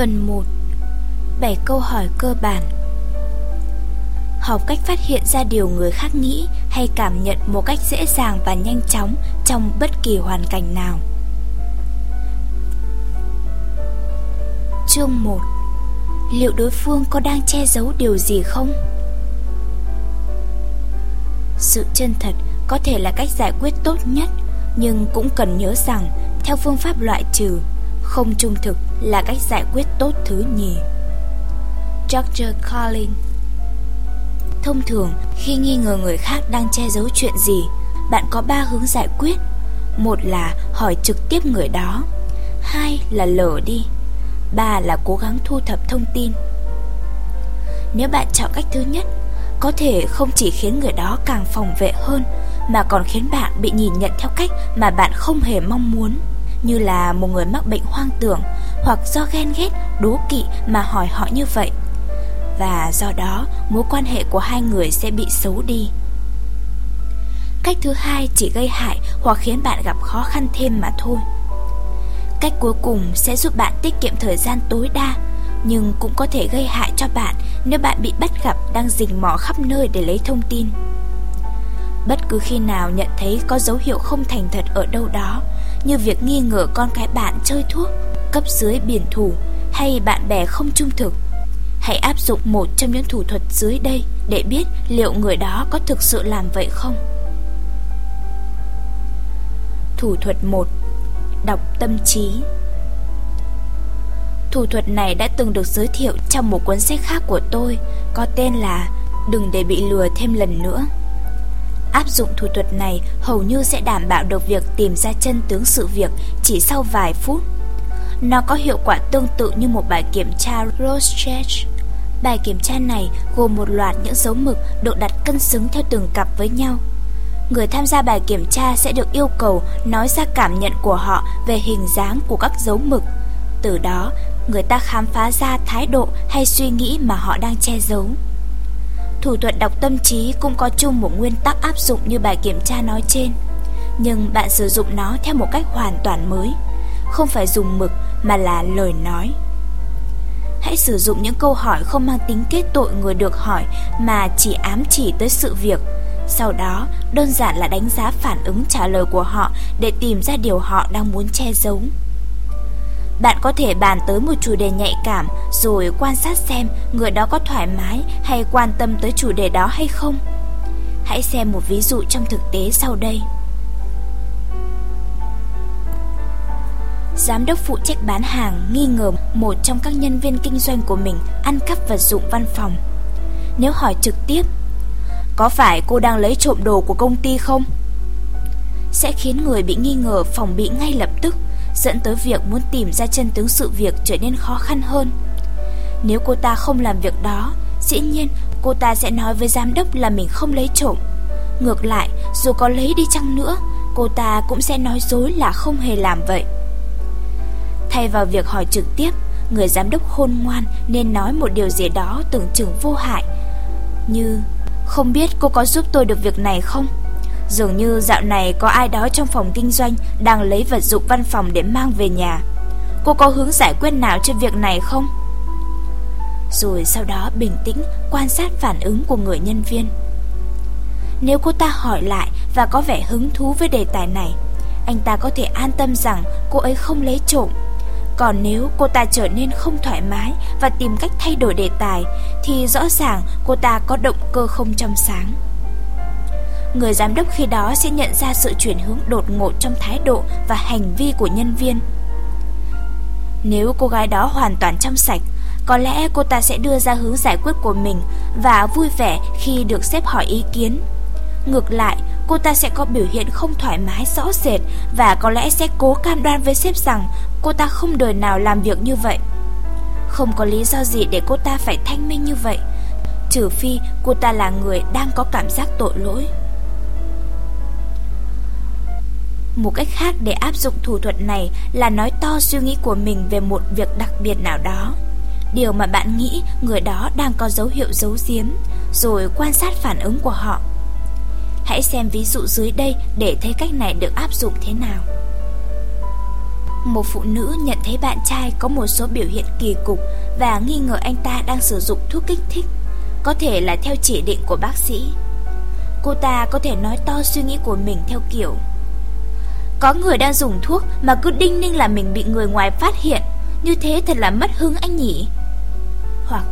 Phần 1 7 câu hỏi cơ bản Học cách phát hiện ra điều người khác nghĩ hay cảm nhận một cách dễ dàng và nhanh chóng trong bất kỳ hoàn cảnh nào. Chương 1 Liệu đối phương có đang che giấu điều gì không? Sự chân thật có thể là cách giải quyết tốt nhất, nhưng cũng cần nhớ rằng theo phương pháp loại trừ, không trung thực là cách giải quyết tốt thứ nhì. Dr. Collins Thông thường, khi nghi ngờ người khác đang che giấu chuyện gì, bạn có ba hướng giải quyết. Một là hỏi trực tiếp người đó, hai là lờ đi, ba là cố gắng thu thập thông tin. Nếu bạn chọn cách thứ nhất, có thể không chỉ khiến người đó càng phòng vệ hơn, mà còn khiến bạn bị nhìn nhận theo cách mà bạn không hề mong muốn, như là một người mắc bệnh hoang tưởng hoặc do ghen ghét, đố kỵ mà hỏi họ như vậy và do đó mối quan hệ của hai người sẽ bị xấu đi. Cách thứ hai chỉ gây hại hoặc khiến bạn gặp khó khăn thêm mà thôi. Cách cuối cùng sẽ giúp bạn tiết kiệm thời gian tối đa, nhưng cũng có thể gây hại cho bạn nếu bạn bị bắt gặp đang rình mò khắp nơi để lấy thông tin. Bất cứ khi nào nhận thấy có dấu hiệu không thành thật ở đâu đó, như việc nghi ngờ con cái bạn chơi thuốc, cấp dưới biển thủ hay bạn bè không trung thực, Hãy áp dụng một trong những thủ thuật dưới đây để biết liệu người đó có thực sự làm vậy không. Thủ thuật 1 Đọc tâm trí Thủ thuật này đã từng được giới thiệu trong một cuốn sách khác của tôi có tên là Đừng để bị lừa thêm lần nữa. Áp dụng thủ thuật này hầu như sẽ đảm bảo được việc tìm ra chân tướng sự việc chỉ sau vài phút. Nó có hiệu quả tương tự như một bài kiểm tra Rorschach. Bài kiểm tra này gồm một loạt những dấu mực được đặt cân xứng theo từng cặp với nhau. Người tham gia bài kiểm tra sẽ được yêu cầu nói ra cảm nhận của họ về hình dáng của các dấu mực. Từ đó, người ta khám phá ra thái độ hay suy nghĩ mà họ đang che giấu. Thủ thuật đọc tâm trí cũng có chung một nguyên tắc áp dụng như bài kiểm tra nói trên. Nhưng bạn sử dụng nó theo một cách hoàn toàn mới. Không phải dùng mực mà là lời nói. Hãy sử dụng những câu hỏi không mang tính kết tội người được hỏi mà chỉ ám chỉ tới sự việc. Sau đó, đơn giản là đánh giá phản ứng trả lời của họ để tìm ra điều họ đang muốn che giấu. Bạn có thể bàn tới một chủ đề nhạy cảm rồi quan sát xem người đó có thoải mái hay quan tâm tới chủ đề đó hay không. Hãy xem một ví dụ trong thực tế sau đây. Giám đốc phụ trách bán hàng nghi ngờ một trong các nhân viên kinh doanh của mình ăn cắp vật dụng văn phòng. Nếu hỏi trực tiếp, có phải cô đang lấy trộm đồ của công ty không? Sẽ khiến người bị nghi ngờ phòng bị ngay lập tức, dẫn tới việc muốn tìm ra chân tướng sự việc trở nên khó khăn hơn. Nếu cô ta không làm việc đó, dĩ nhiên cô ta sẽ nói với giám đốc là mình không lấy trộm. Ngược lại, dù có lấy đi chăng nữa, cô ta cũng sẽ nói dối là không hề làm vậy. Thay vào việc hỏi trực tiếp, người giám đốc khôn ngoan nên nói một điều gì đó tưởng chừng vô hại. Như, không biết cô có giúp tôi được việc này không? Dường như dạo này có ai đó trong phòng kinh doanh đang lấy vật dụng văn phòng để mang về nhà. Cô có hướng giải quyết nào cho việc này không? Rồi sau đó bình tĩnh quan sát phản ứng của người nhân viên. Nếu cô ta hỏi lại và có vẻ hứng thú với đề tài này, anh ta có thể an tâm rằng cô ấy không lấy trộm còn nếu cô ta trở nên không thoải mái và tìm cách thay đổi đề tài, thì rõ ràng cô ta có động cơ không trong sáng. Người giám đốc khi đó sẽ nhận ra sự chuyển hướng đột ngột trong thái độ và hành vi của nhân viên. Nếu cô gái đó hoàn toàn trong sạch, có lẽ cô ta sẽ đưa ra hướng giải quyết của mình và vui vẻ khi được xếp hỏi ý kiến. Ngược lại, cô ta sẽ có biểu hiện không thoải mái rõ rệt và có lẽ sẽ cố cam đoan với sếp rằng cô ta không đời nào làm việc như vậy. Không có lý do gì để cô ta phải thanh minh như vậy, trừ phi cô ta là người đang có cảm giác tội lỗi. Một cách khác để áp dụng thủ thuật này là nói to suy nghĩ của mình về một việc đặc biệt nào đó. Điều mà bạn nghĩ người đó đang có dấu hiệu giấu giếm, rồi quan sát phản ứng của họ. Hãy xem ví dụ dưới đây để thấy cách này được áp dụng thế nào. Một phụ nữ nhận thấy bạn trai có một số biểu hiện kỳ cục và nghi ngờ anh ta đang sử dụng thuốc kích thích, có thể là theo chỉ định của bác sĩ. Cô ta có thể nói to suy nghĩ của mình theo kiểu có người đang dùng thuốc mà cứ đinh ninh là mình bị người ngoài phát hiện, như thế thật là mất hứng anh nhỉ. Hoặc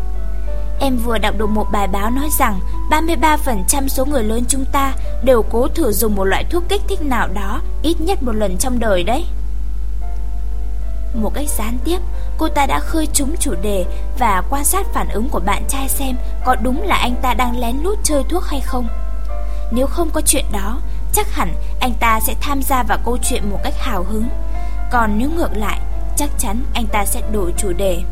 Em vừa đọc được một bài báo nói rằng 33% số người lớn chúng ta đều cố thử dùng một loại thuốc kích thích nào đó ít nhất một lần trong đời đấy. Một cách gián tiếp, cô ta đã khơi trúng chủ đề và quan sát phản ứng của bạn trai xem có đúng là anh ta đang lén lút chơi thuốc hay không. Nếu không có chuyện đó, chắc hẳn anh ta sẽ tham gia vào câu chuyện một cách hào hứng. Còn nếu ngược lại, chắc chắn anh ta sẽ đổi chủ đề.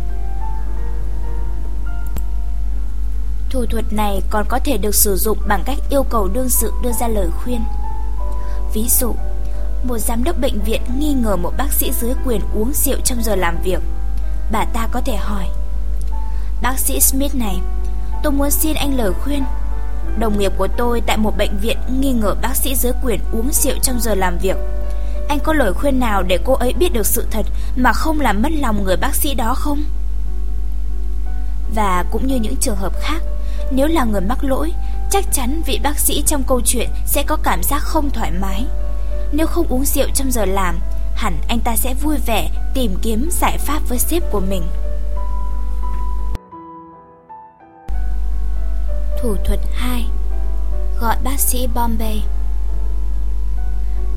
Thủ thuật này còn có thể được sử dụng bằng cách yêu cầu đương sự đưa ra lời khuyên. Ví dụ, một giám đốc bệnh viện nghi ngờ một bác sĩ dưới quyền uống rượu trong giờ làm việc. Bà ta có thể hỏi, Bác sĩ Smith này, tôi muốn xin anh lời khuyên. Đồng nghiệp của tôi tại một bệnh viện nghi ngờ bác sĩ dưới quyền uống rượu trong giờ làm việc. Anh có lời khuyên nào để cô ấy biết được sự thật mà không làm mất lòng người bác sĩ đó không? Và cũng như những trường hợp khác, nếu là người mắc lỗi, chắc chắn vị bác sĩ trong câu chuyện sẽ có cảm giác không thoải mái. Nếu không uống rượu trong giờ làm, hẳn anh ta sẽ vui vẻ tìm kiếm giải pháp với sếp của mình. Thủ thuật 2 Gọi bác sĩ Bombay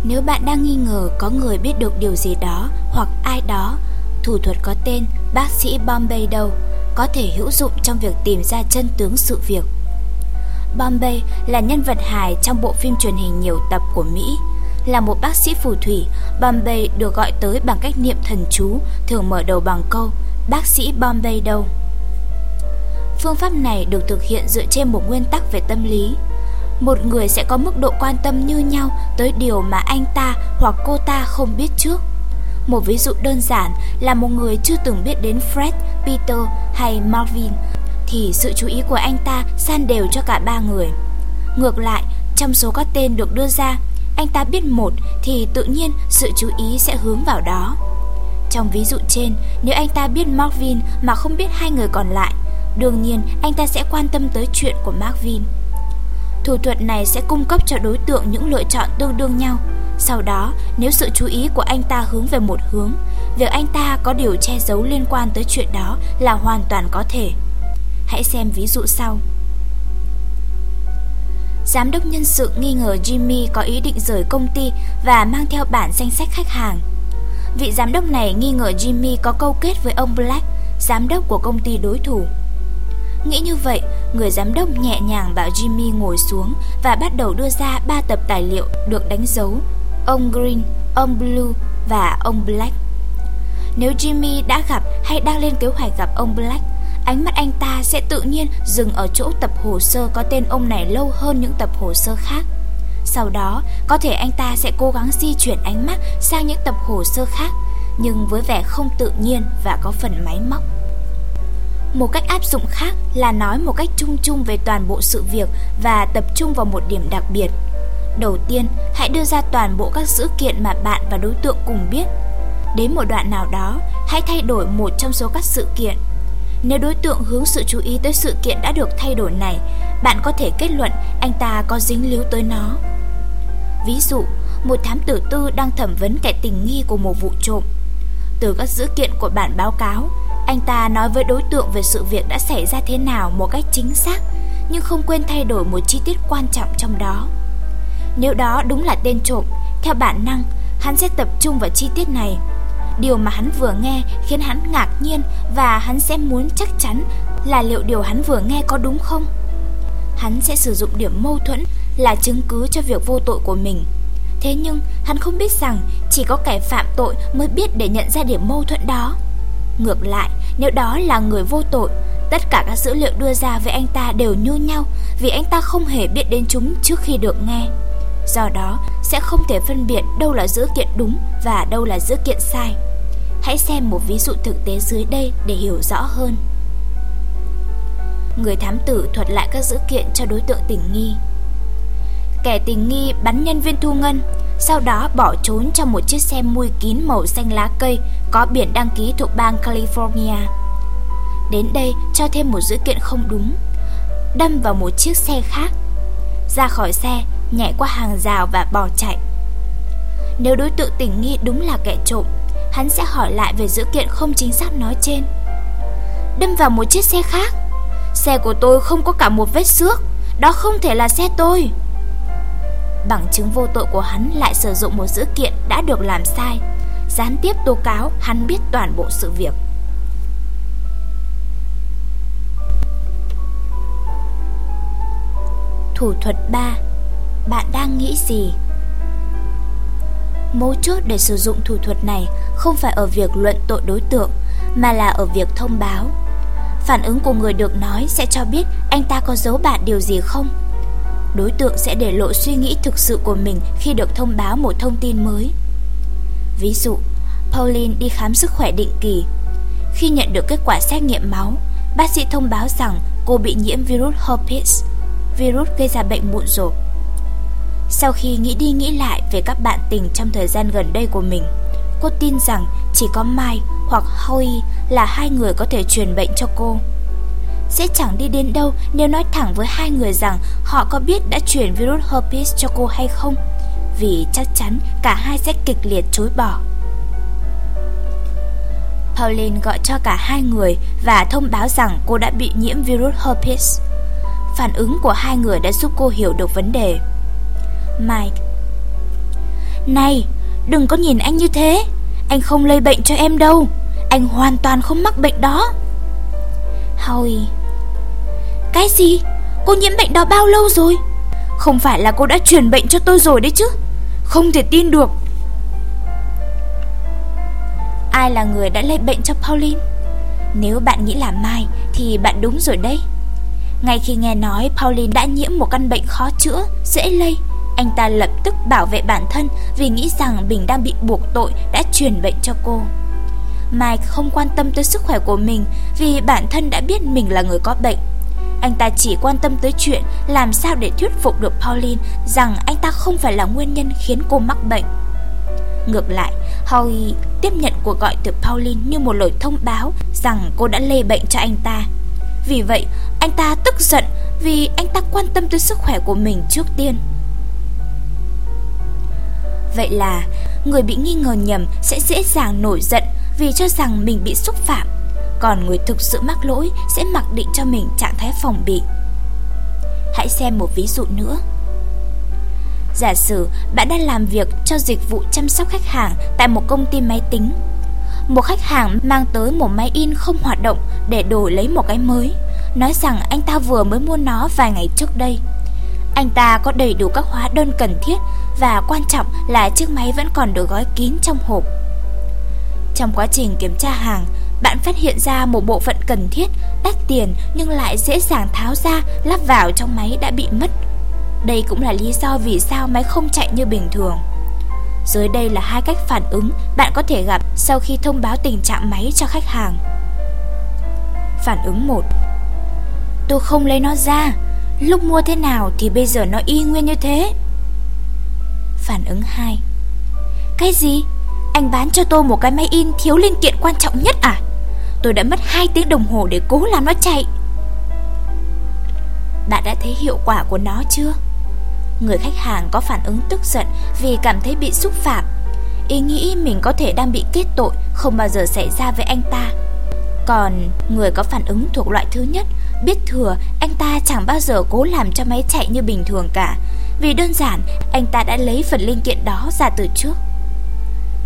Nếu bạn đang nghi ngờ có người biết được điều gì đó hoặc ai đó, thủ thuật có tên bác sĩ Bombay đâu có thể hữu dụng trong việc tìm ra chân tướng sự việc. Bombay là nhân vật hài trong bộ phim truyền hình nhiều tập của Mỹ. Là một bác sĩ phù thủy, Bombay được gọi tới bằng cách niệm thần chú, thường mở đầu bằng câu Bác sĩ Bombay đâu? Phương pháp này được thực hiện dựa trên một nguyên tắc về tâm lý. Một người sẽ có mức độ quan tâm như nhau tới điều mà anh ta hoặc cô ta không biết trước. Một ví dụ đơn giản là một người chưa từng biết đến Fred, Peter hay Marvin thì sự chú ý của anh ta san đều cho cả ba người. Ngược lại, trong số các tên được đưa ra, anh ta biết một thì tự nhiên sự chú ý sẽ hướng vào đó. Trong ví dụ trên, nếu anh ta biết Marvin mà không biết hai người còn lại, đương nhiên anh ta sẽ quan tâm tới chuyện của Marvin. Thủ thuật này sẽ cung cấp cho đối tượng những lựa chọn tương đương nhau, sau đó, nếu sự chú ý của anh ta hướng về một hướng, việc anh ta có điều che giấu liên quan tới chuyện đó là hoàn toàn có thể. Hãy xem ví dụ sau. Giám đốc nhân sự nghi ngờ Jimmy có ý định rời công ty và mang theo bản danh sách khách hàng. Vị giám đốc này nghi ngờ Jimmy có câu kết với ông Black, giám đốc của công ty đối thủ. Nghĩ như vậy, người giám đốc nhẹ nhàng bảo Jimmy ngồi xuống và bắt đầu đưa ra ba tập tài liệu được đánh dấu ông Green, ông Blue và ông Black. Nếu Jimmy đã gặp hay đang lên kế hoạch gặp ông Black, ánh mắt anh ta sẽ tự nhiên dừng ở chỗ tập hồ sơ có tên ông này lâu hơn những tập hồ sơ khác. Sau đó, có thể anh ta sẽ cố gắng di chuyển ánh mắt sang những tập hồ sơ khác, nhưng với vẻ không tự nhiên và có phần máy móc. Một cách áp dụng khác là nói một cách chung chung về toàn bộ sự việc và tập trung vào một điểm đặc biệt. Đầu tiên, hãy đưa ra toàn bộ các sự kiện mà bạn và đối tượng cùng biết. Đến một đoạn nào đó, hãy thay đổi một trong số các sự kiện. Nếu đối tượng hướng sự chú ý tới sự kiện đã được thay đổi này, bạn có thể kết luận anh ta có dính líu tới nó. Ví dụ, một thám tử tư đang thẩm vấn kẻ tình nghi của một vụ trộm. Từ các dữ kiện của bản báo cáo, anh ta nói với đối tượng về sự việc đã xảy ra thế nào một cách chính xác, nhưng không quên thay đổi một chi tiết quan trọng trong đó. Nếu đó đúng là tên trộm, theo bản năng, hắn sẽ tập trung vào chi tiết này. Điều mà hắn vừa nghe khiến hắn ngạc nhiên và hắn sẽ muốn chắc chắn là liệu điều hắn vừa nghe có đúng không. Hắn sẽ sử dụng điểm mâu thuẫn là chứng cứ cho việc vô tội của mình. Thế nhưng hắn không biết rằng chỉ có kẻ phạm tội mới biết để nhận ra điểm mâu thuẫn đó. Ngược lại, nếu đó là người vô tội, tất cả các dữ liệu đưa ra về anh ta đều như nhau vì anh ta không hề biết đến chúng trước khi được nghe do đó sẽ không thể phân biệt đâu là dữ kiện đúng và đâu là dữ kiện sai. Hãy xem một ví dụ thực tế dưới đây để hiểu rõ hơn. Người thám tử thuật lại các dữ kiện cho đối tượng tình nghi. Kẻ tình nghi bắn nhân viên thu ngân, sau đó bỏ trốn trong một chiếc xe mui kín màu xanh lá cây có biển đăng ký thuộc bang California. Đến đây cho thêm một dữ kiện không đúng, đâm vào một chiếc xe khác. Ra khỏi xe, nhảy qua hàng rào và bỏ chạy. Nếu đối tượng tình nghi đúng là kẻ trộm, hắn sẽ hỏi lại về dữ kiện không chính xác nói trên. Đâm vào một chiếc xe khác. Xe của tôi không có cả một vết xước, đó không thể là xe tôi. Bằng chứng vô tội của hắn lại sử dụng một dữ kiện đã được làm sai, gián tiếp tố cáo hắn biết toàn bộ sự việc. Thủ thuật 3 Bạn đang nghĩ gì? Mấu chốt để sử dụng thủ thuật này không phải ở việc luận tội đối tượng, mà là ở việc thông báo. Phản ứng của người được nói sẽ cho biết anh ta có giấu bạn điều gì không. Đối tượng sẽ để lộ suy nghĩ thực sự của mình khi được thông báo một thông tin mới. Ví dụ, Pauline đi khám sức khỏe định kỳ. Khi nhận được kết quả xét nghiệm máu, bác sĩ thông báo rằng cô bị nhiễm virus herpes, virus gây ra bệnh mụn rộp. Sau khi nghĩ đi nghĩ lại về các bạn tình trong thời gian gần đây của mình, cô tin rằng chỉ có Mai hoặc Howie là hai người có thể truyền bệnh cho cô. Sẽ chẳng đi đến đâu nếu nói thẳng với hai người rằng họ có biết đã truyền virus herpes cho cô hay không, vì chắc chắn cả hai sẽ kịch liệt chối bỏ. Pauline gọi cho cả hai người và thông báo rằng cô đã bị nhiễm virus herpes. Phản ứng của hai người đã giúp cô hiểu được vấn đề. Mike Này, đừng có nhìn anh như thế Anh không lây bệnh cho em đâu Anh hoàn toàn không mắc bệnh đó Howie cái gì? Cô nhiễm bệnh đó bao lâu rồi? Không phải là cô đã truyền bệnh cho tôi rồi đấy chứ Không thể tin được Ai là người đã lây bệnh cho Pauline? Nếu bạn nghĩ là Mai, Thì bạn đúng rồi đấy Ngay khi nghe nói Pauline đã nhiễm một căn bệnh khó chữa, Dễ lây, anh ta lập tức bảo vệ bản thân vì nghĩ rằng mình đang bị buộc tội đã truyền bệnh cho cô. Mike không quan tâm tới sức khỏe của mình vì bản thân đã biết mình là người có bệnh. Anh ta chỉ quan tâm tới chuyện làm sao để thuyết phục được Pauline rằng anh ta không phải là nguyên nhân khiến cô mắc bệnh. Ngược lại, Howie tiếp nhận cuộc gọi từ Pauline như một lời thông báo rằng cô đã lây bệnh cho anh ta. Vì vậy, anh ta tức giận vì anh ta quan tâm tới sức khỏe của mình trước tiên. Vậy là người bị nghi ngờ nhầm sẽ dễ dàng nổi giận vì cho rằng mình bị xúc phạm, còn người thực sự mắc lỗi sẽ mặc định cho mình trạng thái phòng bị. Hãy xem một ví dụ nữa. Giả sử bạn đang làm việc cho dịch vụ chăm sóc khách hàng tại một công ty máy tính. Một khách hàng mang tới một máy in không hoạt động để đổi lấy một cái mới, nói rằng anh ta vừa mới mua nó vài ngày trước đây. Anh ta có đầy đủ các hóa đơn cần thiết và quan trọng là chiếc máy vẫn còn được gói kín trong hộp. Trong quá trình kiểm tra hàng, bạn phát hiện ra một bộ phận cần thiết, đắt tiền nhưng lại dễ dàng tháo ra, lắp vào trong máy đã bị mất. Đây cũng là lý do vì sao máy không chạy như bình thường. Dưới đây là hai cách phản ứng bạn có thể gặp sau khi thông báo tình trạng máy cho khách hàng. Phản ứng 1 Tôi không lấy nó ra, lúc mua thế nào thì bây giờ nó y nguyên như thế. Phản ứng 2 Cái gì? Anh bán cho tôi một cái máy in thiếu linh kiện quan trọng nhất à? Tôi đã mất 2 tiếng đồng hồ để cố làm nó chạy. Bạn đã thấy hiệu quả của nó chưa? Người khách hàng có phản ứng tức giận vì cảm thấy bị xúc phạm. Ý nghĩ mình có thể đang bị kết tội không bao giờ xảy ra với anh ta. Còn người có phản ứng thuộc loại thứ nhất, Biết thừa anh ta chẳng bao giờ cố làm cho máy chạy như bình thường cả. Vì đơn giản, anh ta đã lấy phần linh kiện đó ra từ trước.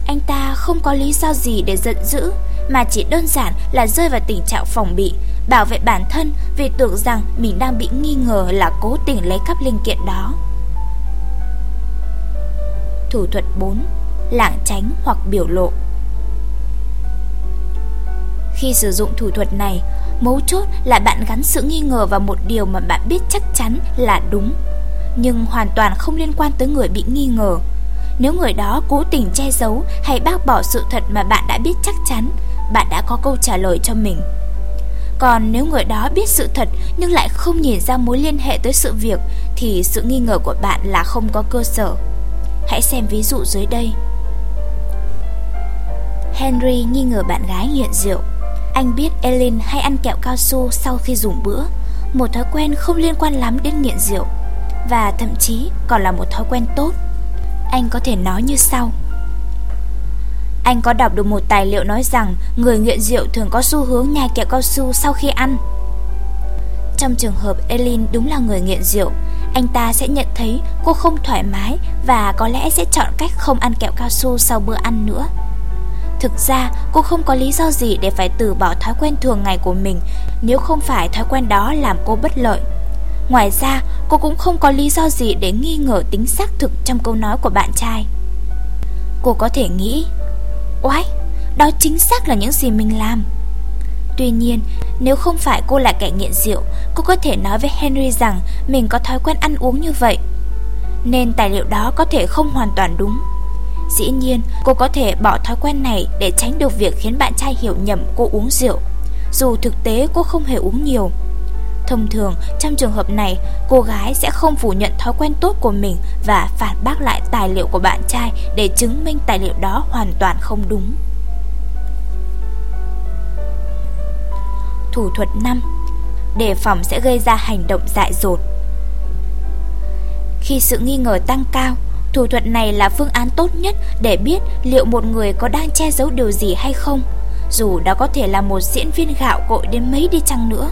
Anh ta không có lý do gì để giận dữ. Mà chỉ đơn giản là rơi vào tình trạng phòng bị Bảo vệ bản thân vì tưởng rằng mình đang bị nghi ngờ là cố tình lấy cắp linh kiện đó Thủ thuật 4 Lảng tránh hoặc biểu lộ Khi sử dụng thủ thuật này Mấu chốt là bạn gắn sự nghi ngờ vào một điều mà bạn biết chắc chắn là đúng nhưng hoàn toàn không liên quan tới người bị nghi ngờ. Nếu người đó cố tình che giấu hay bác bỏ sự thật mà bạn đã biết chắc chắn, bạn đã có câu trả lời cho mình. Còn nếu người đó biết sự thật nhưng lại không nhìn ra mối liên hệ tới sự việc thì sự nghi ngờ của bạn là không có cơ sở. Hãy xem ví dụ dưới đây. Henry nghi ngờ bạn gái nghiện rượu. Anh biết Ellen hay ăn kẹo cao su sau khi dùng bữa, một thói quen không liên quan lắm đến nghiện rượu, và thậm chí còn là một thói quen tốt. Anh có thể nói như sau. Anh có đọc được một tài liệu nói rằng người nghiện rượu thường có xu hướng nhai kẹo cao su sau khi ăn. Trong trường hợp elin đúng là người nghiện rượu, anh ta sẽ nhận thấy cô không thoải mái và có lẽ sẽ chọn cách không ăn kẹo cao su sau bữa ăn nữa. Thực ra, cô không có lý do gì để phải từ bỏ thói quen thường ngày của mình nếu không phải thói quen đó làm cô bất lợi. Ngoài ra, cô cũng không có lý do gì để nghi ngờ tính xác thực trong câu nói của bạn trai. Cô có thể nghĩ, oái, đó chính xác là những gì mình làm. Tuy nhiên, nếu không phải cô là kẻ nghiện rượu, cô có thể nói với Henry rằng mình có thói quen ăn uống như vậy. Nên tài liệu đó có thể không hoàn toàn đúng. Dĩ nhiên, cô có thể bỏ thói quen này để tránh được việc khiến bạn trai hiểu nhầm cô uống rượu, dù thực tế cô không hề uống nhiều. Thông thường, trong trường hợp này, cô gái sẽ không phủ nhận thói quen tốt của mình và phản bác lại tài liệu của bạn trai để chứng minh tài liệu đó hoàn toàn không đúng. Thủ thuật 5 Đề phòng sẽ gây ra hành động dại dột Khi sự nghi ngờ tăng cao, thủ thuật này là phương án tốt nhất để biết liệu một người có đang che giấu điều gì hay không, dù đó có thể là một diễn viên gạo cội đến mấy đi chăng nữa.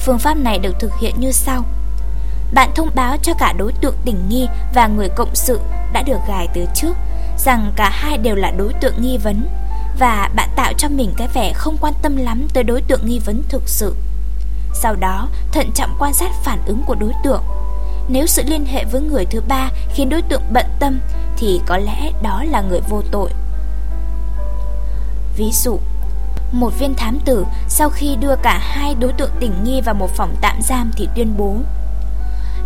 Phương pháp này được thực hiện như sau. Bạn thông báo cho cả đối tượng tình nghi và người cộng sự đã được gài từ trước rằng cả hai đều là đối tượng nghi vấn và bạn tạo cho mình cái vẻ không quan tâm lắm tới đối tượng nghi vấn thực sự. Sau đó, thận trọng quan sát phản ứng của đối tượng. Nếu sự liên hệ với người thứ ba khiến đối tượng bận tâm thì có lẽ đó là người vô tội. Ví dụ, một viên thám tử sau khi đưa cả hai đối tượng tình nghi vào một phòng tạm giam thì tuyên bố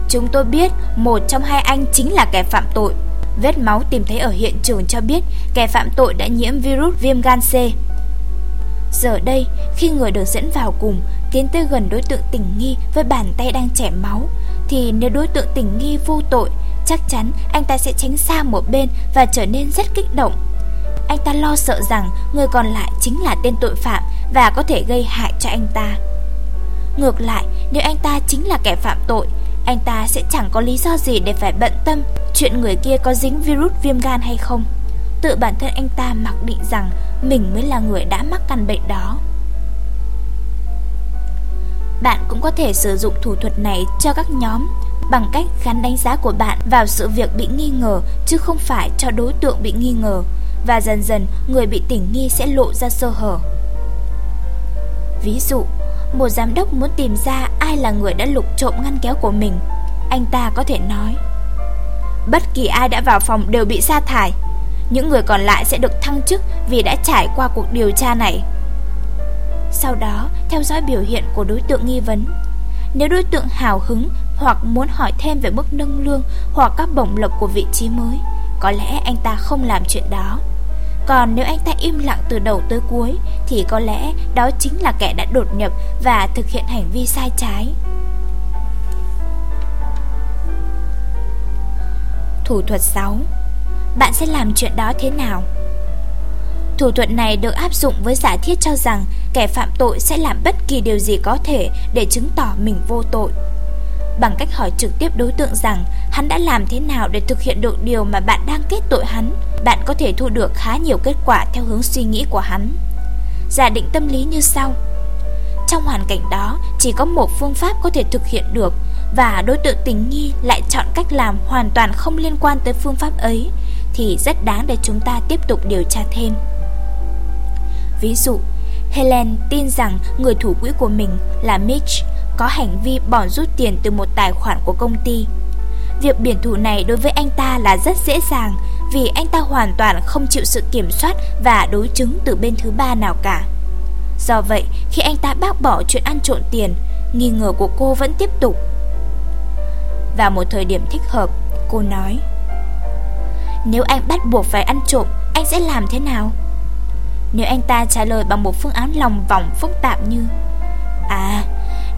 Chúng tôi biết một trong hai anh chính là kẻ phạm tội Vết máu tìm thấy ở hiện trường cho biết kẻ phạm tội đã nhiễm virus viêm gan C. Giờ đây, khi người được dẫn vào cùng tiến tới gần đối tượng tình nghi với bàn tay đang chảy máu, thì nếu đối tượng tình nghi vô tội, chắc chắn anh ta sẽ tránh xa một bên và trở nên rất kích động. Anh ta lo sợ rằng người còn lại chính là tên tội phạm và có thể gây hại cho anh ta. Ngược lại, nếu anh ta chính là kẻ phạm tội, anh ta sẽ chẳng có lý do gì để phải bận tâm chuyện người kia có dính virus viêm gan hay không. Tự bản thân anh ta mặc định rằng mình mới là người đã mắc căn bệnh đó. Bạn cũng có thể sử dụng thủ thuật này cho các nhóm bằng cách gắn đánh giá của bạn vào sự việc bị nghi ngờ chứ không phải cho đối tượng bị nghi ngờ và dần dần người bị tình nghi sẽ lộ ra sơ hở. Ví dụ, một giám đốc muốn tìm ra ai là người đã lục trộm ngăn kéo của mình. Anh ta có thể nói Bất kỳ ai đã vào phòng đều bị sa thải Những người còn lại sẽ được thăng chức vì đã trải qua cuộc điều tra này Sau đó, theo dõi biểu hiện của đối tượng nghi vấn Nếu đối tượng hào hứng hoặc muốn hỏi thêm về mức nâng lương hoặc các bổng lộc của vị trí mới Có lẽ anh ta không làm chuyện đó còn nếu anh ta im lặng từ đầu tới cuối Thì có lẽ đó chính là kẻ đã đột nhập Và thực hiện hành vi sai trái Thủ thuật 6 Bạn sẽ làm chuyện đó thế nào? Thủ thuật này được áp dụng với giả thiết cho rằng kẻ phạm tội sẽ làm bất kỳ điều gì có thể để chứng tỏ mình vô tội. Bằng cách hỏi trực tiếp đối tượng rằng hắn đã làm thế nào để thực hiện được điều mà bạn đang kết tội hắn, bạn có thể thu được khá nhiều kết quả theo hướng suy nghĩ của hắn. Giả định tâm lý như sau. Trong hoàn cảnh đó, chỉ có một phương pháp có thể thực hiện được và đối tượng tình nghi lại chọn cách làm hoàn toàn không liên quan tới phương pháp ấy thì rất đáng để chúng ta tiếp tục điều tra thêm. Ví dụ, Helen tin rằng người thủ quỹ của mình là Mitch có hành vi bỏ rút tiền từ một tài khoản của công ty. Việc biển thủ này đối với anh ta là rất dễ dàng vì anh ta hoàn toàn không chịu sự kiểm soát và đối chứng từ bên thứ ba nào cả. Do vậy, khi anh ta bác bỏ chuyện ăn trộn tiền, nghi ngờ của cô vẫn tiếp tục. Vào một thời điểm thích hợp, cô nói Nếu anh bắt buộc phải ăn trộm, anh sẽ làm thế nào? Nếu anh ta trả lời bằng một phương án lòng vòng phức tạp như À,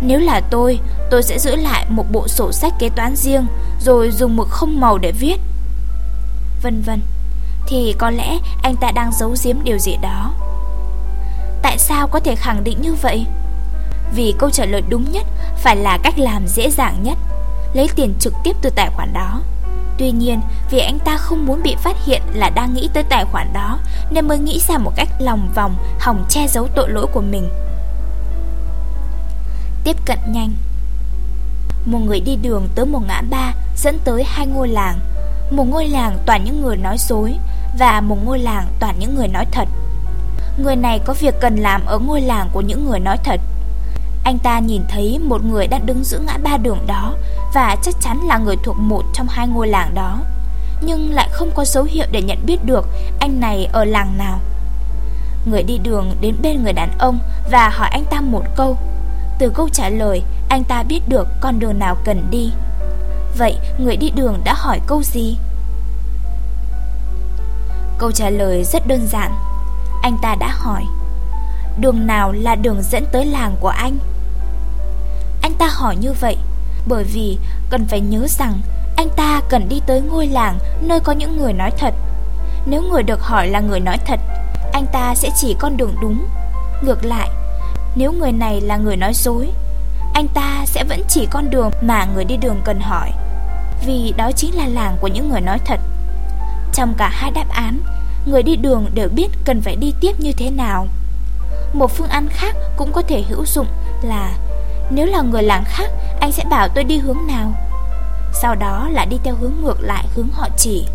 nếu là tôi, tôi sẽ giữ lại một bộ sổ sách kế toán riêng Rồi dùng mực không màu để viết vân vân. Thì có lẽ anh ta đang giấu giếm điều gì đó. Tại sao có thể khẳng định như vậy? Vì câu trả lời đúng nhất phải là cách làm dễ dàng nhất, lấy tiền trực tiếp từ tài khoản đó. Tuy nhiên, vì anh ta không muốn bị phát hiện là đang nghĩ tới tài khoản đó, nên mới nghĩ ra một cách lòng vòng hòng che giấu tội lỗi của mình. Tiếp cận nhanh Một người đi đường tới một ngã ba dẫn tới hai ngôi làng. Một ngôi làng toàn những người nói dối và một ngôi làng toàn những người nói thật. Người này có việc cần làm ở ngôi làng của những người nói thật. Anh ta nhìn thấy một người đang đứng giữa ngã ba đường đó và chắc chắn là người thuộc một trong hai ngôi làng đó. Nhưng lại không có dấu hiệu để nhận biết được anh này ở làng nào. Người đi đường đến bên người đàn ông và hỏi anh ta một câu. Từ câu trả lời, anh ta biết được con đường nào cần đi. Vậy người đi đường đã hỏi câu gì? Câu trả lời rất đơn giản. Anh ta đã hỏi Đường nào là đường dẫn tới làng của anh? Anh ta hỏi như vậy bởi vì cần phải nhớ rằng anh ta cần đi tới ngôi làng nơi có những người nói thật. Nếu người được hỏi là người nói thật, anh ta sẽ chỉ con đường đúng. Ngược lại, nếu người này là người nói dối, anh ta sẽ vẫn chỉ con đường mà người đi đường cần hỏi. Vì đó chính là làng của những người nói thật. Trong cả hai đáp án, người đi đường đều biết cần phải đi tiếp như thế nào. Một phương án khác cũng có thể hữu dụng là nếu là người làng khác, anh sẽ bảo tôi đi hướng nào. Sau đó là đi theo hướng ngược lại hướng họ chỉ.